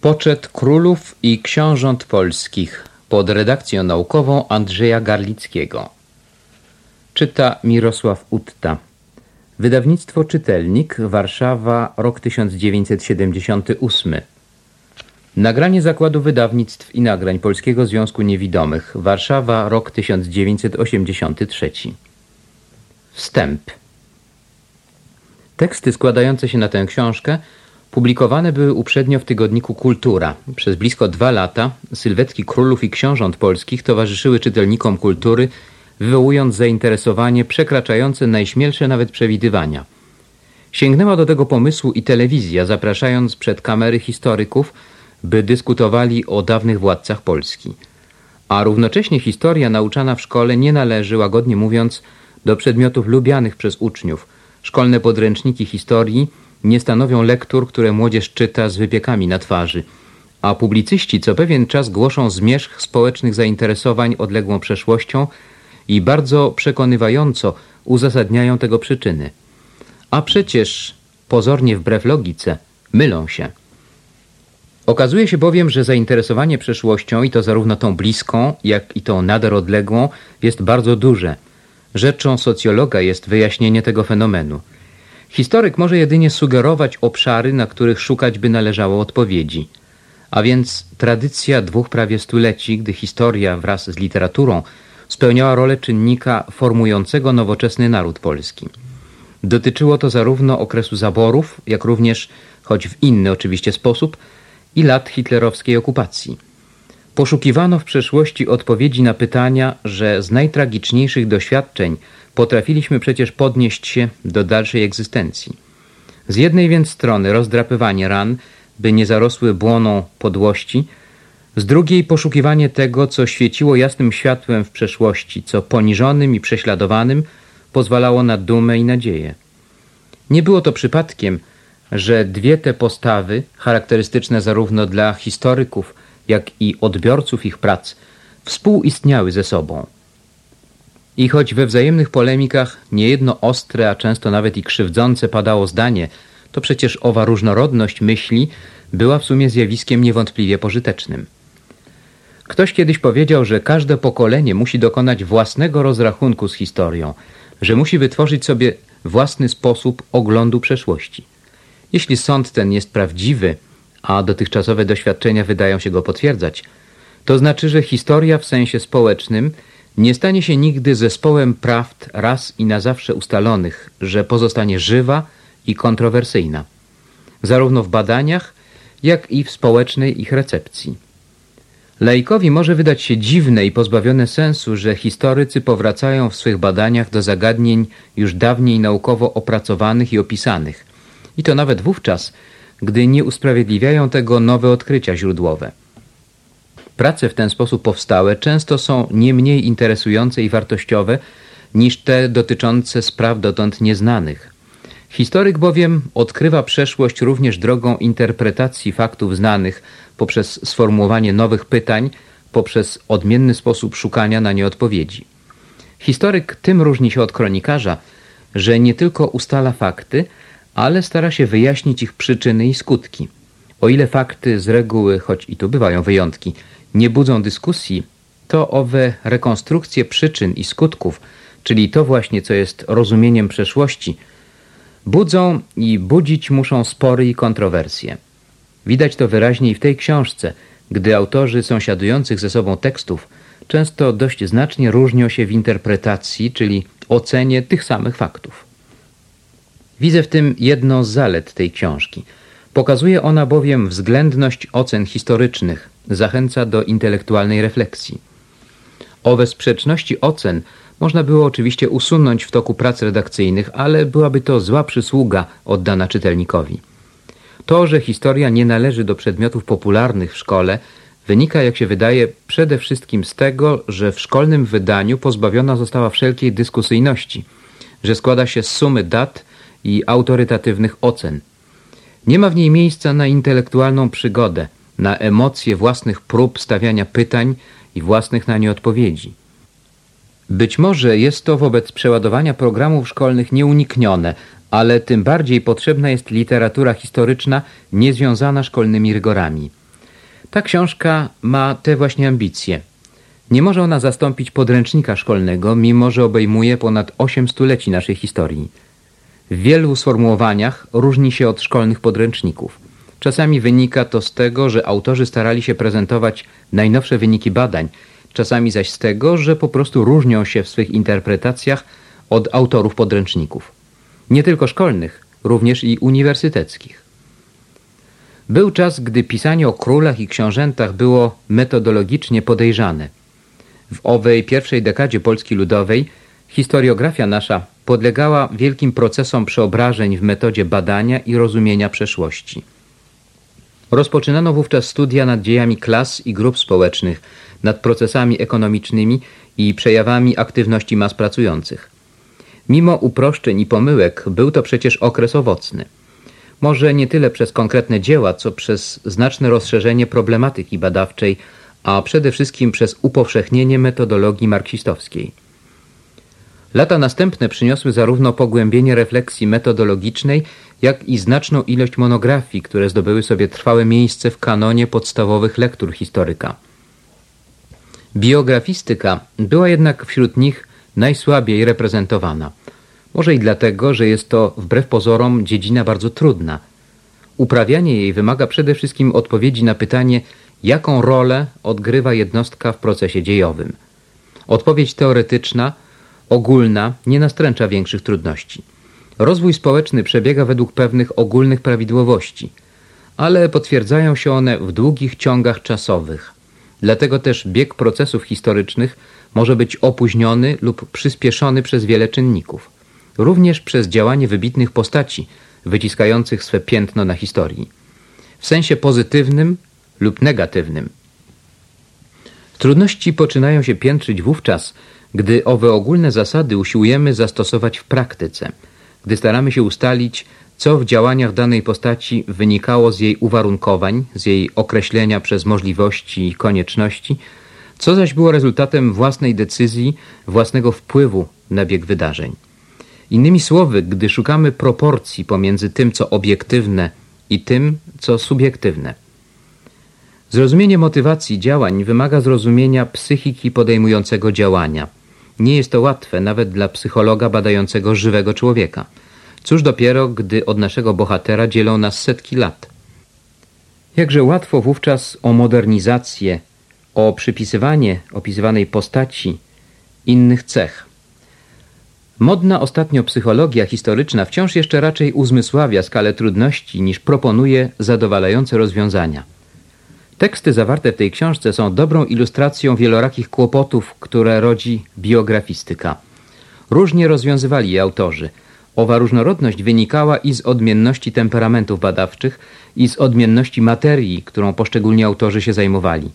Poczet królów i książąt polskich pod redakcją naukową Andrzeja Garlickiego. Czyta Mirosław Utta. Wydawnictwo Czytelnik, Warszawa, rok 1978. Nagranie Zakładu Wydawnictw i Nagrań Polskiego Związku Niewidomych, Warszawa, rok 1983. Wstęp. Teksty składające się na tę książkę publikowane były uprzednio w tygodniku Kultura. Przez blisko dwa lata sylwetki królów i książąt polskich towarzyszyły czytelnikom kultury, wywołując zainteresowanie przekraczające najśmielsze nawet przewidywania. Sięgnęła do tego pomysłu i telewizja, zapraszając przed kamery historyków, by dyskutowali o dawnych władcach Polski. A równocześnie historia nauczana w szkole nie należy, łagodnie mówiąc, do przedmiotów lubianych przez uczniów. Szkolne podręczniki historii nie stanowią lektur, które młodzież czyta z wypiekami na twarzy, a publicyści co pewien czas głoszą zmierzch społecznych zainteresowań odległą przeszłością i bardzo przekonywająco uzasadniają tego przyczyny. A przecież, pozornie wbrew logice, mylą się. Okazuje się bowiem, że zainteresowanie przeszłością, i to zarówno tą bliską, jak i tą nader odległą, jest bardzo duże. Rzeczą socjologa jest wyjaśnienie tego fenomenu. Historyk może jedynie sugerować obszary, na których szukać by należało odpowiedzi. A więc tradycja dwóch prawie stuleci, gdy historia wraz z literaturą spełniała rolę czynnika formującego nowoczesny naród polski. Dotyczyło to zarówno okresu zaborów, jak również, choć w inny oczywiście sposób, i lat hitlerowskiej okupacji. Poszukiwano w przeszłości odpowiedzi na pytania, że z najtragiczniejszych doświadczeń potrafiliśmy przecież podnieść się do dalszej egzystencji. Z jednej więc strony rozdrapywanie ran, by nie zarosły błoną podłości, z drugiej poszukiwanie tego, co świeciło jasnym światłem w przeszłości, co poniżonym i prześladowanym pozwalało na dumę i nadzieję. Nie było to przypadkiem, że dwie te postawy, charakterystyczne zarówno dla historyków, jak i odbiorców ich prac, współistniały ze sobą. I choć we wzajemnych polemikach niejedno ostre, a często nawet i krzywdzące padało zdanie, to przecież owa różnorodność myśli była w sumie zjawiskiem niewątpliwie pożytecznym. Ktoś kiedyś powiedział, że każde pokolenie musi dokonać własnego rozrachunku z historią, że musi wytworzyć sobie własny sposób oglądu przeszłości. Jeśli sąd ten jest prawdziwy, a dotychczasowe doświadczenia wydają się go potwierdzać, to znaczy, że historia w sensie społecznym nie stanie się nigdy zespołem prawd raz i na zawsze ustalonych, że pozostanie żywa i kontrowersyjna, zarówno w badaniach, jak i w społecznej ich recepcji. Laikowi może wydać się dziwne i pozbawione sensu, że historycy powracają w swych badaniach do zagadnień już dawniej naukowo opracowanych i opisanych, i to nawet wówczas, gdy nie usprawiedliwiają tego nowe odkrycia źródłowe. Prace w ten sposób powstałe często są nie mniej interesujące i wartościowe niż te dotyczące spraw dotąd nieznanych. Historyk bowiem odkrywa przeszłość również drogą interpretacji faktów znanych poprzez sformułowanie nowych pytań, poprzez odmienny sposób szukania na nie odpowiedzi. Historyk tym różni się od kronikarza, że nie tylko ustala fakty, ale stara się wyjaśnić ich przyczyny i skutki. O ile fakty z reguły, choć i tu bywają wyjątki, nie budzą dyskusji, to owe rekonstrukcje przyczyn i skutków, czyli to właśnie, co jest rozumieniem przeszłości, budzą i budzić muszą spory i kontrowersje. Widać to wyraźniej w tej książce, gdy autorzy sąsiadujących ze sobą tekstów często dość znacznie różnią się w interpretacji, czyli ocenie tych samych faktów. Widzę w tym jedną z zalet tej książki. Pokazuje ona bowiem względność ocen historycznych, zachęca do intelektualnej refleksji. Owe sprzeczności ocen można było oczywiście usunąć w toku prac redakcyjnych, ale byłaby to zła przysługa oddana czytelnikowi. To, że historia nie należy do przedmiotów popularnych w szkole, wynika, jak się wydaje, przede wszystkim z tego, że w szkolnym wydaniu pozbawiona została wszelkiej dyskusyjności, że składa się z sumy dat i autorytatywnych ocen. Nie ma w niej miejsca na intelektualną przygodę, na emocje własnych prób stawiania pytań i własnych na nie odpowiedzi. Być może jest to wobec przeładowania programów szkolnych nieuniknione, ale tym bardziej potrzebna jest literatura historyczna niezwiązana szkolnymi rygorami. Ta książka ma te właśnie ambicje. Nie może ona zastąpić podręcznika szkolnego, mimo że obejmuje ponad osiem stuleci naszej historii. W wielu sformułowaniach różni się od szkolnych podręczników. Czasami wynika to z tego, że autorzy starali się prezentować najnowsze wyniki badań, czasami zaś z tego, że po prostu różnią się w swych interpretacjach od autorów podręczników. Nie tylko szkolnych, również i uniwersyteckich. Był czas, gdy pisanie o królach i książętach było metodologicznie podejrzane. W owej pierwszej dekadzie Polski Ludowej historiografia nasza podlegała wielkim procesom przeobrażeń w metodzie badania i rozumienia przeszłości. Rozpoczynano wówczas studia nad dziejami klas i grup społecznych, nad procesami ekonomicznymi i przejawami aktywności mas pracujących. Mimo uproszczeń i pomyłek był to przecież okres owocny. Może nie tyle przez konkretne dzieła, co przez znaczne rozszerzenie problematyki badawczej, a przede wszystkim przez upowszechnienie metodologii marksistowskiej. Lata następne przyniosły zarówno pogłębienie refleksji metodologicznej, jak i znaczną ilość monografii, które zdobyły sobie trwałe miejsce w kanonie podstawowych lektur historyka. Biografistyka była jednak wśród nich najsłabiej reprezentowana. Może i dlatego, że jest to wbrew pozorom dziedzina bardzo trudna. Uprawianie jej wymaga przede wszystkim odpowiedzi na pytanie, jaką rolę odgrywa jednostka w procesie dziejowym. Odpowiedź teoretyczna, ogólna, nie nastręcza większych trudności. Rozwój społeczny przebiega według pewnych ogólnych prawidłowości, ale potwierdzają się one w długich ciągach czasowych. Dlatego też bieg procesów historycznych może być opóźniony lub przyspieszony przez wiele czynników. Również przez działanie wybitnych postaci, wyciskających swe piętno na historii. W sensie pozytywnym lub negatywnym. Trudności poczynają się piętrzyć wówczas, gdy owe ogólne zasady usiłujemy zastosować w praktyce, gdy staramy się ustalić, co w działaniach danej postaci wynikało z jej uwarunkowań, z jej określenia przez możliwości i konieczności, co zaś było rezultatem własnej decyzji, własnego wpływu na bieg wydarzeń. Innymi słowy, gdy szukamy proporcji pomiędzy tym, co obiektywne i tym, co subiektywne. Zrozumienie motywacji działań wymaga zrozumienia psychiki podejmującego działania. Nie jest to łatwe nawet dla psychologa badającego żywego człowieka. Cóż dopiero, gdy od naszego bohatera dzielą nas setki lat. Jakże łatwo wówczas o modernizację, o przypisywanie opisywanej postaci innych cech. Modna ostatnio psychologia historyczna wciąż jeszcze raczej uzmysławia skalę trudności niż proponuje zadowalające rozwiązania. Teksty zawarte w tej książce są dobrą ilustracją wielorakich kłopotów, które rodzi biografistyka. Różnie rozwiązywali je autorzy. Owa różnorodność wynikała i z odmienności temperamentów badawczych, i z odmienności materii, którą poszczególni autorzy się zajmowali.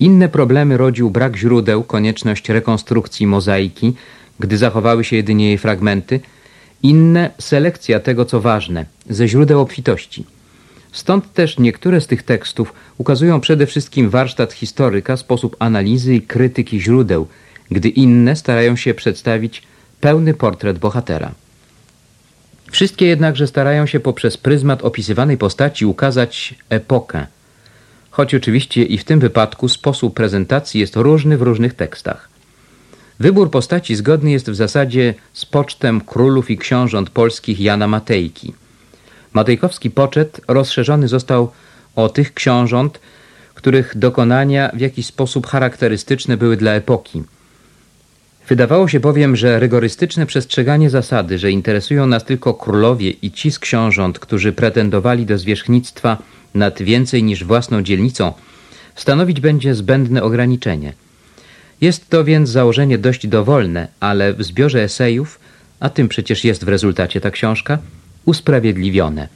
Inne problemy rodził brak źródeł, konieczność rekonstrukcji mozaiki, gdy zachowały się jedynie jej fragmenty, inne selekcja tego, co ważne, ze źródeł obfitości. Stąd też niektóre z tych tekstów ukazują przede wszystkim warsztat historyka, sposób analizy i krytyki źródeł, gdy inne starają się przedstawić pełny portret bohatera. Wszystkie jednakże starają się poprzez pryzmat opisywanej postaci ukazać epokę, choć oczywiście i w tym wypadku sposób prezentacji jest różny w różnych tekstach. Wybór postaci zgodny jest w zasadzie z pocztem królów i książąt polskich Jana Matejki. Matejkowski poczet rozszerzony został o tych książąt, których dokonania w jakiś sposób charakterystyczne były dla epoki. Wydawało się bowiem, że rygorystyczne przestrzeganie zasady, że interesują nas tylko królowie i ci z książąt, którzy pretendowali do zwierzchnictwa nad więcej niż własną dzielnicą, stanowić będzie zbędne ograniczenie – jest to więc założenie dość dowolne, ale w zbiorze esejów, a tym przecież jest w rezultacie ta książka, usprawiedliwione.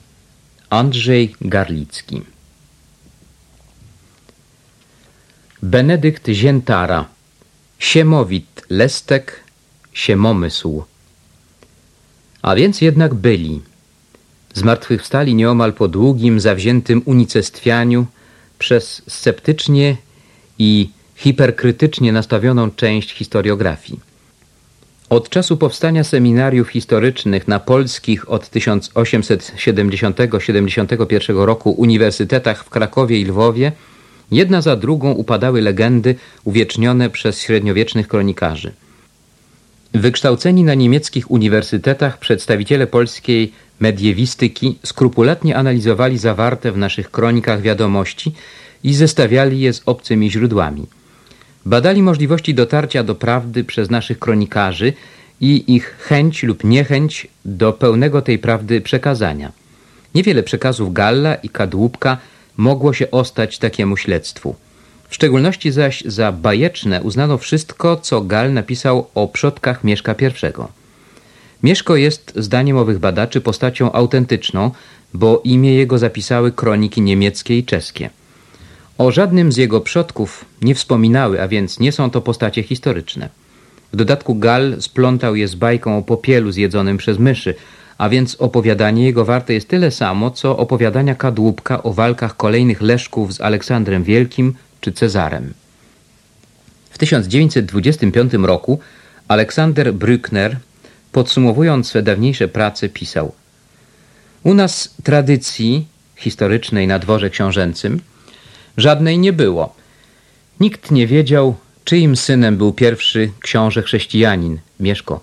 Andrzej Garlicki Benedykt Ziętara Siemowit Lestek Siemomysł A więc jednak byli. Zmartwychwstali nieomal po długim, zawziętym unicestwianiu przez sceptycznie i hiperkrytycznie nastawioną część historiografii. Od czasu powstania seminariów historycznych na polskich od 1870-71 roku uniwersytetach w Krakowie i Lwowie Jedna za drugą upadały legendy uwiecznione przez średniowiecznych kronikarzy. Wykształceni na niemieckich uniwersytetach przedstawiciele polskiej mediewistyki skrupulatnie analizowali zawarte w naszych kronikach wiadomości i zestawiali je z obcymi źródłami. Badali możliwości dotarcia do prawdy przez naszych kronikarzy i ich chęć lub niechęć do pełnego tej prawdy przekazania. Niewiele przekazów Galla i Kadłubka mogło się ostać takiemu śledztwu. W szczególności zaś za bajeczne uznano wszystko, co Gal napisał o przodkach Mieszka I. Mieszko jest, zdaniem owych badaczy, postacią autentyczną, bo imię jego zapisały kroniki niemieckie i czeskie. O żadnym z jego przodków nie wspominały, a więc nie są to postacie historyczne. W dodatku Gal splątał je z bajką o popielu zjedzonym przez myszy, a więc opowiadanie jego warte jest tyle samo, co opowiadania kadłubka o walkach kolejnych Leszków z Aleksandrem Wielkim czy Cezarem. W 1925 roku Aleksander Brückner, podsumowując swe dawniejsze prace, pisał U nas tradycji historycznej na dworze książęcym żadnej nie było. Nikt nie wiedział, czyim synem był pierwszy książę chrześcijanin, Mieszko,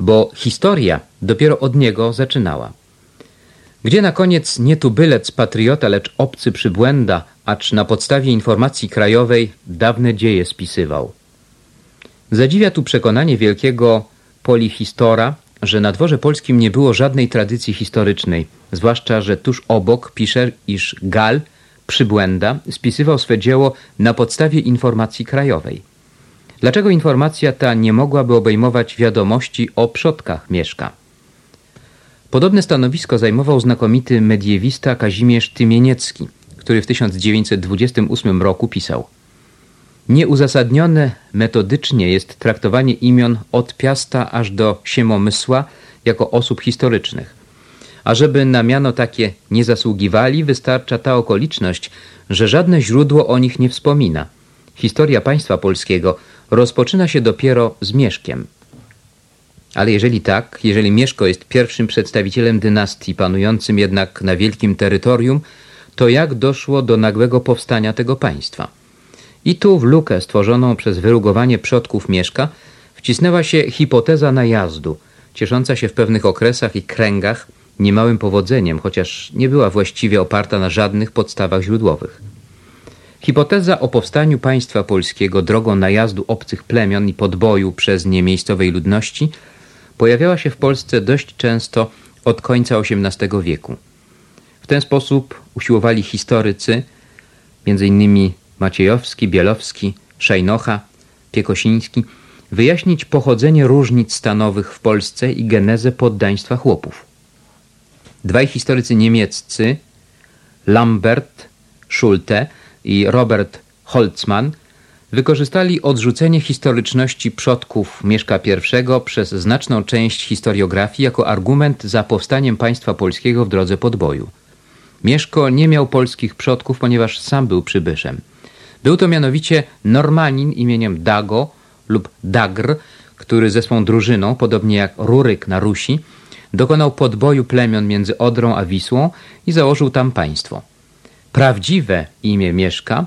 bo historia dopiero od niego zaczynała. Gdzie na koniec nie tubylec patriota, lecz obcy przybłęda, acz na podstawie informacji krajowej dawne dzieje spisywał. Zadziwia tu przekonanie wielkiego polihistora, że na dworze polskim nie było żadnej tradycji historycznej, zwłaszcza, że tuż obok pisze, iż Gal, przybłęda, spisywał swe dzieło na podstawie informacji krajowej. Dlaczego informacja ta nie mogłaby obejmować wiadomości o przodkach Mieszka? Podobne stanowisko zajmował znakomity mediewista Kazimierz Tymieniecki, który w 1928 roku pisał Nieuzasadnione metodycznie jest traktowanie imion od Piasta aż do Siemomysła jako osób historycznych. A żeby na miano takie nie zasługiwali, wystarcza ta okoliczność, że żadne źródło o nich nie wspomina. Historia państwa polskiego rozpoczyna się dopiero z Mieszkiem. Ale jeżeli tak, jeżeli Mieszko jest pierwszym przedstawicielem dynastii panującym jednak na wielkim terytorium, to jak doszło do nagłego powstania tego państwa? I tu w lukę stworzoną przez wyrugowanie przodków Mieszka wcisnęła się hipoteza najazdu, ciesząca się w pewnych okresach i kręgach niemałym powodzeniem, chociaż nie była właściwie oparta na żadnych podstawach źródłowych. Hipoteza o powstaniu państwa polskiego drogą najazdu obcych plemion i podboju przez nie miejscowej ludności pojawiała się w Polsce dość często od końca XVIII wieku. W ten sposób usiłowali historycy, m.in. Maciejowski, Bielowski, Szajnocha, Piekosiński, wyjaśnić pochodzenie różnic stanowych w Polsce i genezę poddaństwa chłopów. Dwaj historycy niemieccy, Lambert, Schulte i Robert Holzmann wykorzystali odrzucenie historyczności przodków Mieszka I przez znaczną część historiografii jako argument za powstaniem państwa polskiego w drodze podboju. Mieszko nie miał polskich przodków, ponieważ sam był przybyszem. Był to mianowicie Normanin imieniem Dago lub Dagr, który ze swą drużyną, podobnie jak Ruryk na Rusi, dokonał podboju plemion między Odrą a Wisłą i założył tam państwo. Prawdziwe imię Mieszka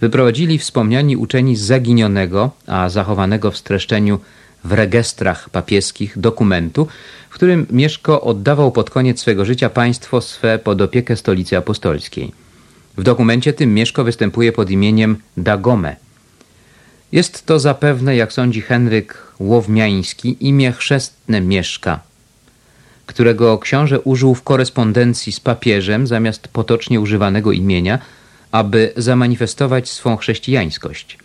wyprowadzili wspomniani uczeni z zaginionego, a zachowanego w streszczeniu w rejestrach papieskich dokumentu, w którym Mieszko oddawał pod koniec swego życia państwo swe pod opiekę stolicy apostolskiej. W dokumencie tym Mieszko występuje pod imieniem Dagome. Jest to zapewne, jak sądzi Henryk Łowmiański, imię chrzestne Mieszka, którego książę użył w korespondencji z papieżem zamiast potocznie używanego imienia, aby zamanifestować swą chrześcijańskość.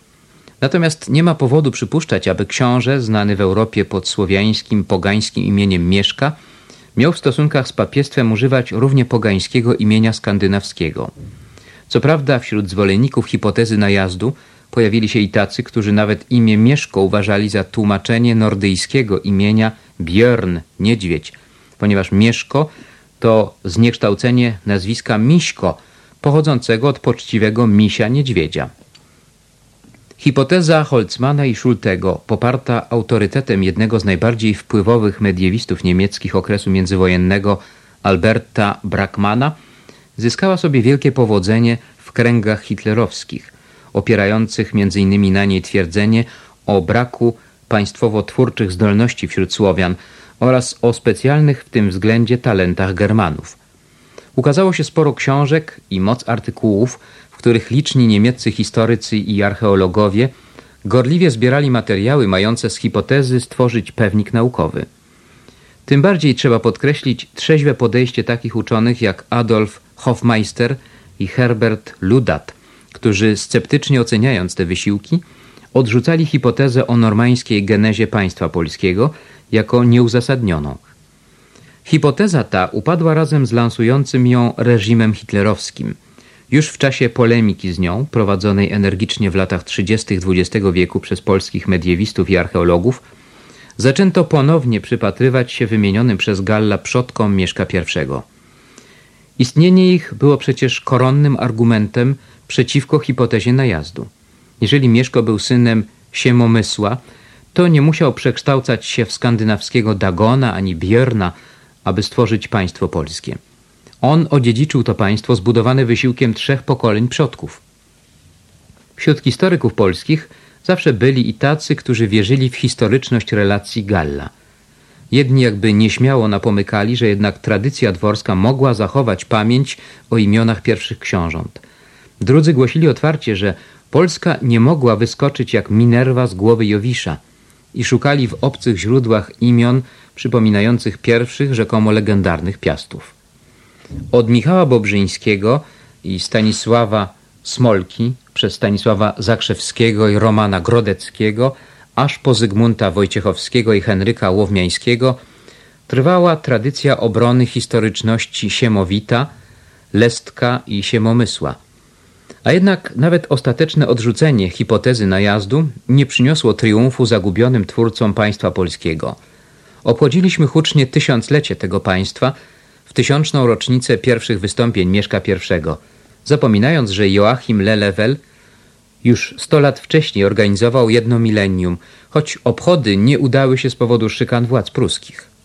Natomiast nie ma powodu przypuszczać, aby książę, znany w Europie pod słowiańskim, pogańskim imieniem Mieszka, miał w stosunkach z papiestwem używać równie pogańskiego imienia skandynawskiego. Co prawda wśród zwolenników hipotezy najazdu pojawili się i tacy, którzy nawet imię Mieszko uważali za tłumaczenie nordyjskiego imienia Björn, niedźwiedź, ponieważ Mieszko to zniekształcenie nazwiska Miśko, pochodzącego od poczciwego misia niedźwiedzia. Hipoteza Holzmana i Schultego, poparta autorytetem jednego z najbardziej wpływowych mediewistów niemieckich okresu międzywojennego Alberta Brackmana, zyskała sobie wielkie powodzenie w kręgach hitlerowskich – opierających m.in. na niej twierdzenie o braku państwowo-twórczych zdolności wśród Słowian oraz o specjalnych w tym względzie talentach Germanów. Ukazało się sporo książek i moc artykułów, w których liczni niemieccy historycy i archeologowie gorliwie zbierali materiały mające z hipotezy stworzyć pewnik naukowy. Tym bardziej trzeba podkreślić trzeźwe podejście takich uczonych jak Adolf Hofmeister i Herbert Ludat, którzy sceptycznie oceniając te wysiłki, odrzucali hipotezę o normańskiej genezie państwa polskiego jako nieuzasadnioną. Hipoteza ta upadła razem z lansującym ją reżimem hitlerowskim. Już w czasie polemiki z nią, prowadzonej energicznie w latach 30. XX wieku przez polskich mediewistów i archeologów, zaczęto ponownie przypatrywać się wymienionym przez Galla przodkom Mieszka I. Istnienie ich było przecież koronnym argumentem przeciwko hipotezie najazdu. Jeżeli Mieszko był synem Siemomysła, to nie musiał przekształcać się w skandynawskiego Dagona ani Björna, aby stworzyć państwo polskie. On odziedziczył to państwo zbudowane wysiłkiem trzech pokoleń przodków. Wśród historyków polskich zawsze byli i tacy, którzy wierzyli w historyczność relacji Galla. Jedni jakby nieśmiało napomykali, że jednak tradycja dworska mogła zachować pamięć o imionach pierwszych książąt. Drudzy głosili otwarcie, że Polska nie mogła wyskoczyć jak Minerva z głowy Jowisza i szukali w obcych źródłach imion przypominających pierwszych rzekomo legendarnych piastów. Od Michała Bobrzyńskiego i Stanisława Smolki przez Stanisława Zakrzewskiego i Romana Grodeckiego aż po Zygmunta Wojciechowskiego i Henryka Łowmiańskiego trwała tradycja obrony historyczności Siemowita, Lestka i Siemomysła – a jednak nawet ostateczne odrzucenie hipotezy najazdu nie przyniosło triumfu zagubionym twórcom państwa polskiego. Obchodziliśmy hucznie tysiąclecie tego państwa w tysiączną rocznicę pierwszych wystąpień Mieszka I, zapominając, że Joachim Lelewel już sto lat wcześniej organizował jedno milenium, choć obchody nie udały się z powodu szykan władz pruskich.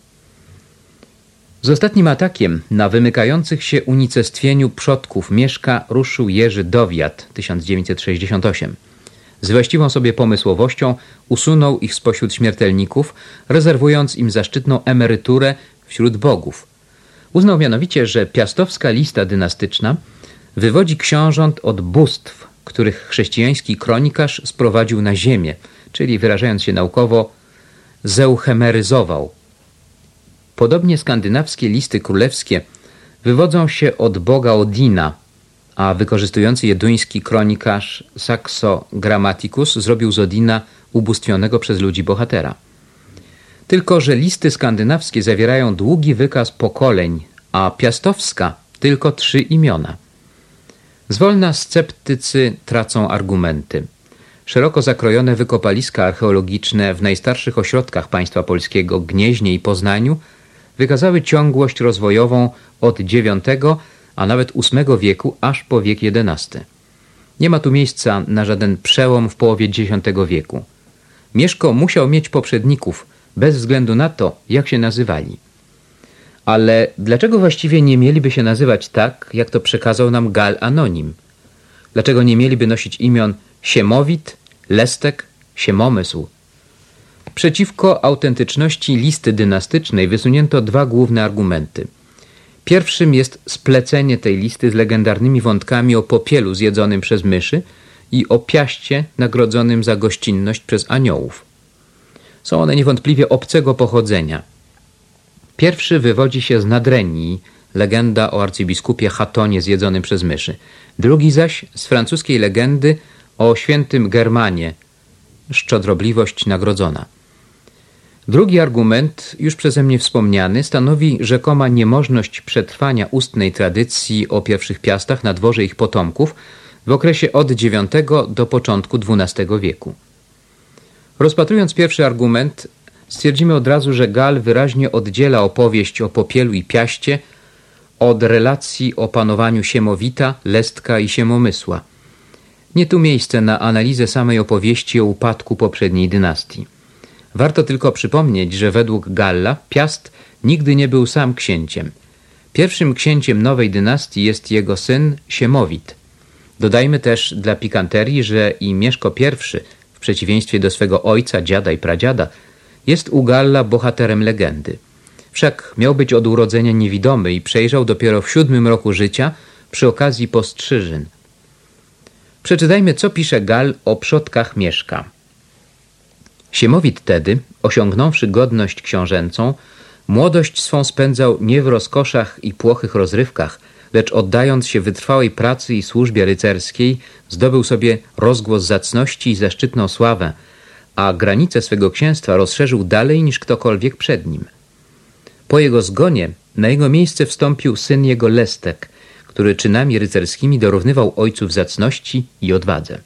Z ostatnim atakiem na wymykających się unicestwieniu przodków Mieszka ruszył Jerzy Dowiat 1968. Z właściwą sobie pomysłowością usunął ich spośród śmiertelników, rezerwując im zaszczytną emeryturę wśród bogów. Uznał mianowicie, że piastowska lista dynastyczna wywodzi książąt od bóstw, których chrześcijański kronikarz sprowadził na ziemię, czyli wyrażając się naukowo, zeuchemeryzował Podobnie skandynawskie listy królewskie wywodzą się od boga Odina, a wykorzystujący je duński kronikarz Saxo Grammaticus zrobił z Odina ubóstwionego przez ludzi bohatera. Tylko, że listy skandynawskie zawierają długi wykaz pokoleń, a piastowska tylko trzy imiona. Zwolna sceptycy tracą argumenty. Szeroko zakrojone wykopaliska archeologiczne w najstarszych ośrodkach państwa polskiego, Gnieźnie i Poznaniu, wykazały ciągłość rozwojową od IX, a nawet VIII wieku aż po wiek XI. Nie ma tu miejsca na żaden przełom w połowie X wieku. Mieszko musiał mieć poprzedników, bez względu na to, jak się nazywali. Ale dlaczego właściwie nie mieliby się nazywać tak, jak to przekazał nam Gal Anonim? Dlaczego nie mieliby nosić imion Siemowit, Lestek, Siemomysł, Przeciwko autentyczności listy dynastycznej wysunięto dwa główne argumenty. Pierwszym jest splecenie tej listy z legendarnymi wątkami o popielu zjedzonym przez myszy i o piaście nagrodzonym za gościnność przez aniołów. Są one niewątpliwie obcego pochodzenia. Pierwszy wywodzi się z Nadrenii, legenda o arcybiskupie Chatonie zjedzonym przez myszy. Drugi zaś z francuskiej legendy o świętym Germanie, szczodrobliwość nagrodzona. Drugi argument, już przeze mnie wspomniany, stanowi rzekoma niemożność przetrwania ustnej tradycji o pierwszych piastach na dworze ich potomków w okresie od IX do początku XII wieku. Rozpatrując pierwszy argument, stwierdzimy od razu, że Gal wyraźnie oddziela opowieść o popielu i piaście od relacji o panowaniu Siemowita, Lestka i Siemomysła. Nie tu miejsce na analizę samej opowieści o upadku poprzedniej dynastii. Warto tylko przypomnieć, że według Galla Piast nigdy nie był sam księciem. Pierwszym księciem nowej dynastii jest jego syn Siemowit. Dodajmy też dla pikanterii, że i Mieszko I, w przeciwieństwie do swego ojca, dziada i pradziada, jest u Galla bohaterem legendy. Wszak miał być od urodzenia niewidomy i przejrzał dopiero w siódmym roku życia przy okazji postrzyżyn. Przeczytajmy, co pisze Gal o przodkach Mieszka. Siemowit tedy, osiągnąwszy godność książęcą, młodość swą spędzał nie w rozkoszach i płochych rozrywkach, lecz oddając się wytrwałej pracy i służbie rycerskiej, zdobył sobie rozgłos zacności i zaszczytną sławę, a granice swego księstwa rozszerzył dalej niż ktokolwiek przed nim. Po jego zgonie na jego miejsce wstąpił syn jego Lestek, który czynami rycerskimi dorównywał ojcu w zacności i odwadze.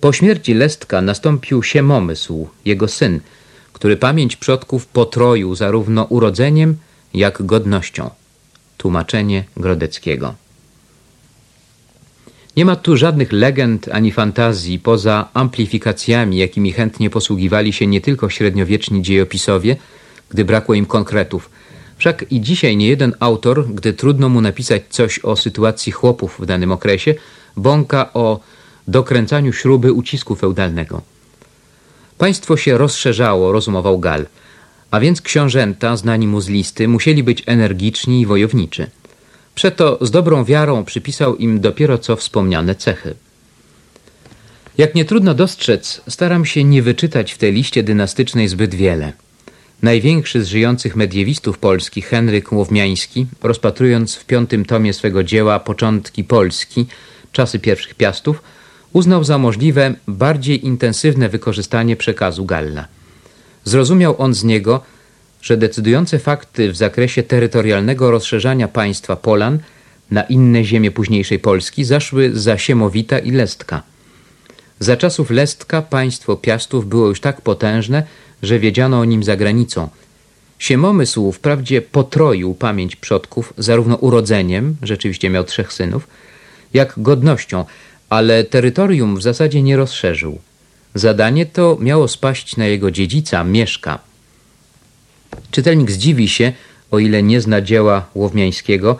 Po śmierci Lestka nastąpił Siemomysł, jego syn, który pamięć przodków potroił zarówno urodzeniem, jak godnością. Tłumaczenie Grodeckiego. Nie ma tu żadnych legend ani fantazji poza amplifikacjami, jakimi chętnie posługiwali się nie tylko średniowieczni dziejopisowie, gdy brakło im konkretów. Wszak i dzisiaj nie jeden autor, gdy trudno mu napisać coś o sytuacji chłopów w danym okresie, bąka o dokręcaniu śruby ucisku feudalnego. Państwo się rozszerzało, rozumował Gal, a więc książęta, znani mu z listy, musieli być energiczni i wojowniczy. Przeto z dobrą wiarą przypisał im dopiero co wspomniane cechy. Jak nie trudno dostrzec, staram się nie wyczytać w tej liście dynastycznej zbyt wiele. Największy z żyjących mediewistów polskich, Henryk Łowmiański, rozpatrując w piątym tomie swego dzieła Początki Polski, czasy pierwszych piastów, uznał za możliwe bardziej intensywne wykorzystanie przekazu Galla. Zrozumiał on z niego, że decydujące fakty w zakresie terytorialnego rozszerzania państwa Polan na inne ziemie późniejszej Polski zaszły za Siemowita i Lestka. Za czasów Lestka państwo Piastów było już tak potężne, że wiedziano o nim za granicą. Siemomysł wprawdzie potroił pamięć przodków zarówno urodzeniem, rzeczywiście miał trzech synów, jak godnością, ale terytorium w zasadzie nie rozszerzył. Zadanie to miało spaść na jego dziedzica, Mieszka. Czytelnik zdziwi się, o ile nie zna dzieła Łowmiańskiego,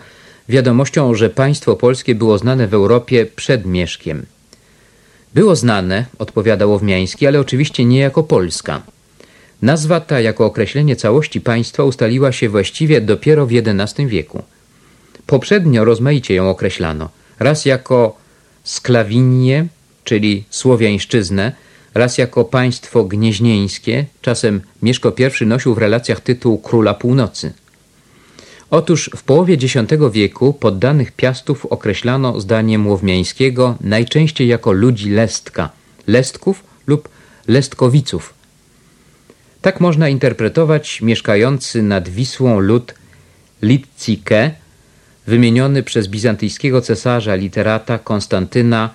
wiadomością, że państwo polskie było znane w Europie przed Mieszkiem. Było znane, odpowiada Łowmiański, ale oczywiście nie jako Polska. Nazwa ta jako określenie całości państwa ustaliła się właściwie dopiero w XI wieku. Poprzednio rozmaicie ją określano, raz jako Sklawinię, czyli Słowiańszczyznę, raz jako państwo gnieźnieńskie, czasem Mieszko I nosił w relacjach tytuł Króla Północy. Otóż w połowie X wieku poddanych Piastów określano zdaniem Łowmiańskiego najczęściej jako ludzi Lestka, Lestków lub Lestkowiców. Tak można interpretować mieszkający nad Wisłą lud Litcike, wymieniony przez bizantyjskiego cesarza literata Konstantyna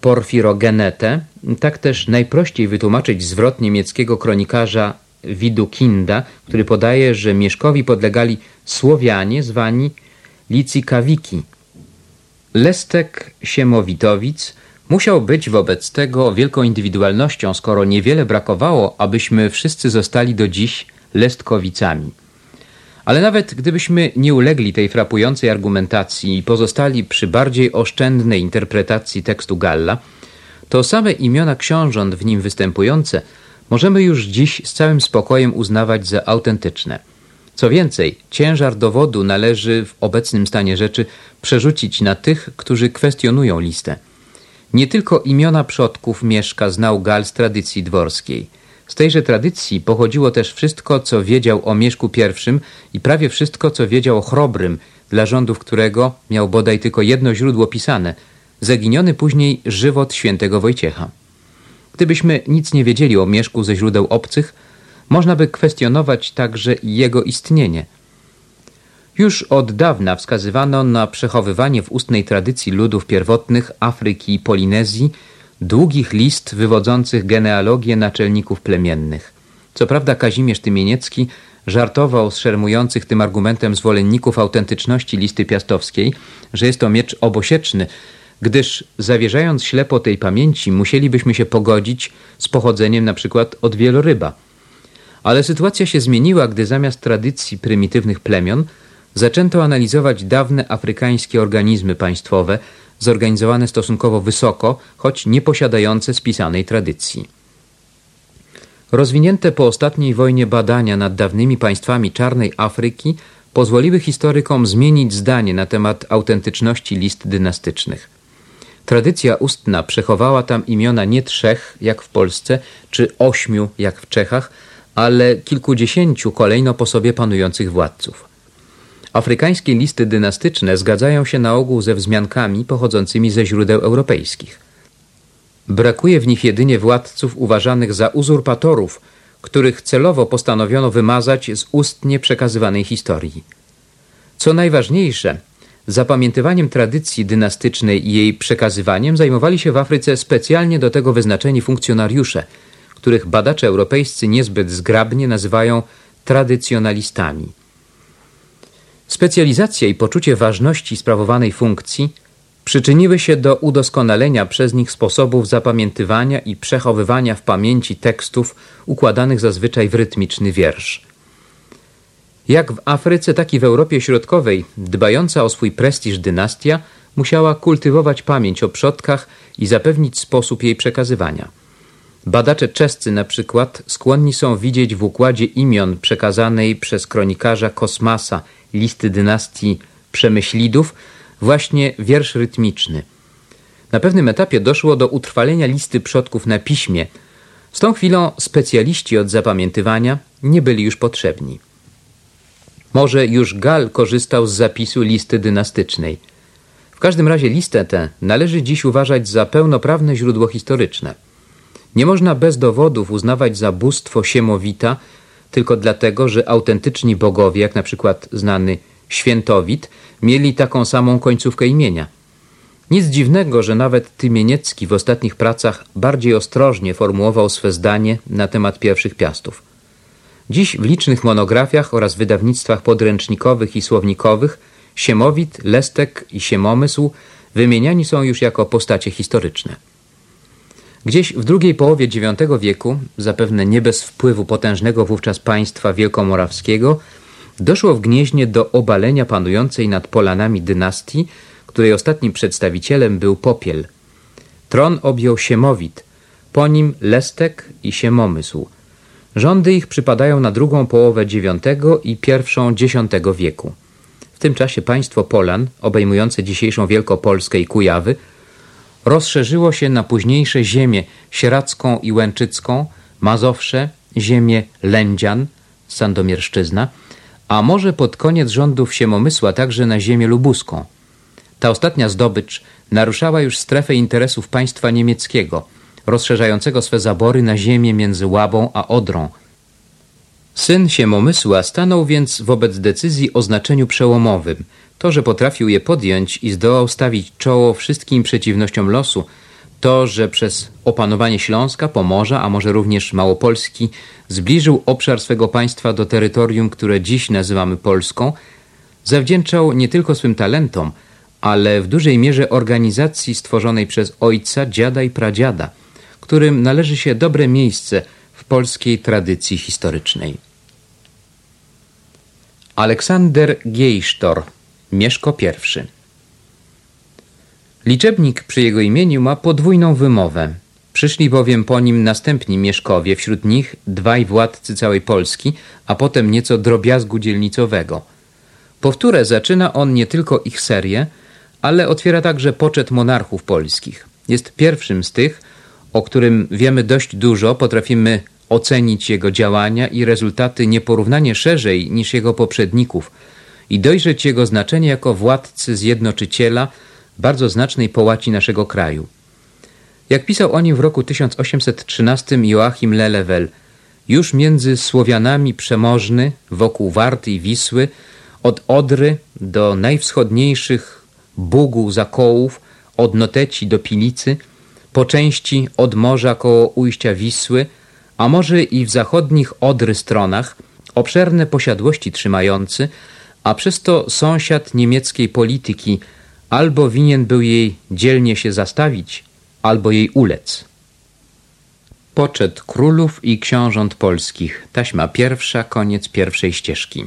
Porfirogenetę, tak też najprościej wytłumaczyć zwrot niemieckiego kronikarza Widukinda, który podaje, że Mieszkowi podlegali Słowianie zwani Licikawiki. Lestek Siemowitowic musiał być wobec tego wielką indywidualnością, skoro niewiele brakowało, abyśmy wszyscy zostali do dziś Lestkowicami. Ale nawet gdybyśmy nie ulegli tej frapującej argumentacji i pozostali przy bardziej oszczędnej interpretacji tekstu Galla, to same imiona książąt w nim występujące możemy już dziś z całym spokojem uznawać za autentyczne. Co więcej, ciężar dowodu należy w obecnym stanie rzeczy przerzucić na tych, którzy kwestionują listę. Nie tylko imiona przodków Mieszka znał Gal z tradycji dworskiej – z tejże tradycji pochodziło też wszystko, co wiedział o Mieszku I i prawie wszystko, co wiedział o Chrobrym, dla rządów którego miał bodaj tylko jedno źródło pisane, zaginiony później żywot świętego Wojciecha. Gdybyśmy nic nie wiedzieli o Mieszku ze źródeł obcych, można by kwestionować także jego istnienie. Już od dawna wskazywano na przechowywanie w ustnej tradycji ludów pierwotnych Afryki i Polinezji długich list wywodzących genealogię naczelników plemiennych. Co prawda Kazimierz Tymieniecki żartował z szermujących tym argumentem zwolenników autentyczności listy piastowskiej, że jest to miecz obosieczny, gdyż zawierzając ślepo tej pamięci musielibyśmy się pogodzić z pochodzeniem na przykład od wieloryba. Ale sytuacja się zmieniła, gdy zamiast tradycji prymitywnych plemion zaczęto analizować dawne afrykańskie organizmy państwowe, zorganizowane stosunkowo wysoko, choć nie posiadające spisanej tradycji. Rozwinięte po ostatniej wojnie badania nad dawnymi państwami czarnej Afryki pozwoliły historykom zmienić zdanie na temat autentyczności list dynastycznych. Tradycja ustna przechowała tam imiona nie trzech, jak w Polsce, czy ośmiu, jak w Czechach, ale kilkudziesięciu kolejno po sobie panujących władców. Afrykańskie listy dynastyczne zgadzają się na ogół ze wzmiankami pochodzącymi ze źródeł europejskich. Brakuje w nich jedynie władców uważanych za uzurpatorów, których celowo postanowiono wymazać z ustnie przekazywanej historii. Co najważniejsze, zapamiętywaniem tradycji dynastycznej i jej przekazywaniem zajmowali się w Afryce specjalnie do tego wyznaczeni funkcjonariusze, których badacze europejscy niezbyt zgrabnie nazywają tradycjonalistami. Specjalizacja i poczucie ważności sprawowanej funkcji przyczyniły się do udoskonalenia przez nich sposobów zapamiętywania i przechowywania w pamięci tekstów układanych zazwyczaj w rytmiczny wiersz. Jak w Afryce, tak i w Europie Środkowej, dbająca o swój prestiż dynastia musiała kultywować pamięć o przodkach i zapewnić sposób jej przekazywania. Badacze czescy na przykład skłonni są widzieć w układzie imion przekazanej przez kronikarza Kosmasa listy dynastii Przemyślidów właśnie wiersz rytmiczny. Na pewnym etapie doszło do utrwalenia listy przodków na piśmie. Z tą chwilą specjaliści od zapamiętywania nie byli już potrzebni. Może już Gal korzystał z zapisu listy dynastycznej. W każdym razie listę tę należy dziś uważać za pełnoprawne źródło historyczne. Nie można bez dowodów uznawać za bóstwo Siemowita tylko dlatego, że autentyczni bogowie, jak na przykład znany Świętowit, mieli taką samą końcówkę imienia. Nic dziwnego, że nawet Tymieniecki w ostatnich pracach bardziej ostrożnie formułował swe zdanie na temat pierwszych piastów. Dziś w licznych monografiach oraz wydawnictwach podręcznikowych i słownikowych Siemowit, Lestek i Siemomysł wymieniani są już jako postacie historyczne. Gdzieś w drugiej połowie IX wieku, zapewne nie bez wpływu potężnego wówczas państwa wielkomorawskiego, doszło w Gnieźnie do obalenia panującej nad Polanami dynastii, której ostatnim przedstawicielem był Popiel. Tron objął Siemowit, po nim Lestek i Siemomysł. Rządy ich przypadają na drugą połowę IX i pierwszą X wieku. W tym czasie państwo Polan, obejmujące dzisiejszą Wielkopolskę i Kujawy, rozszerzyło się na późniejsze ziemię sieradzką i łęczycką, Mazowsze, ziemię Lędzian, Sandomierszczyzna, a może pod koniec rządów Siemomysła także na ziemię lubuską. Ta ostatnia zdobycz naruszała już strefę interesów państwa niemieckiego, rozszerzającego swe zabory na ziemię między Łabą a Odrą. Syn Siemomysła stanął więc wobec decyzji o znaczeniu przełomowym. To, że potrafił je podjąć i zdołał stawić czoło wszystkim przeciwnościom losu, to, że przez opanowanie Śląska, Pomorza, a może również Małopolski zbliżył obszar swego państwa do terytorium, które dziś nazywamy Polską, zawdzięczał nie tylko swym talentom, ale w dużej mierze organizacji stworzonej przez ojca, dziada i pradziada, którym należy się dobre miejsce w polskiej tradycji historycznej. Aleksander Giejsztor, Mieszko I Liczebnik przy jego imieniu ma podwójną wymowę. Przyszli bowiem po nim następni mieszkowie, wśród nich dwaj władcy całej Polski, a potem nieco drobiazgu dzielnicowego. Powtórę zaczyna on nie tylko ich serię, ale otwiera także poczet monarchów polskich. Jest pierwszym z tych, o którym wiemy dość dużo, potrafimy ocenić jego działania i rezultaty nieporównanie szerzej niż jego poprzedników i dojrzeć jego znaczenie jako władcy zjednoczyciela bardzo znacznej połaci naszego kraju. Jak pisał o nim w roku 1813 Joachim Lelewel, już między Słowianami przemożny, wokół Warty i Wisły, od Odry do najwschodniejszych Bugu zakołów, od Noteci do Pilicy, po części od morza koło ujścia Wisły, a może i w zachodnich Odry stronach, obszerne posiadłości trzymający, a przez to sąsiad niemieckiej polityki, albo winien był jej dzielnie się zastawić, albo jej ulec. Poczet królów i książąt polskich. Taśma pierwsza, koniec pierwszej ścieżki.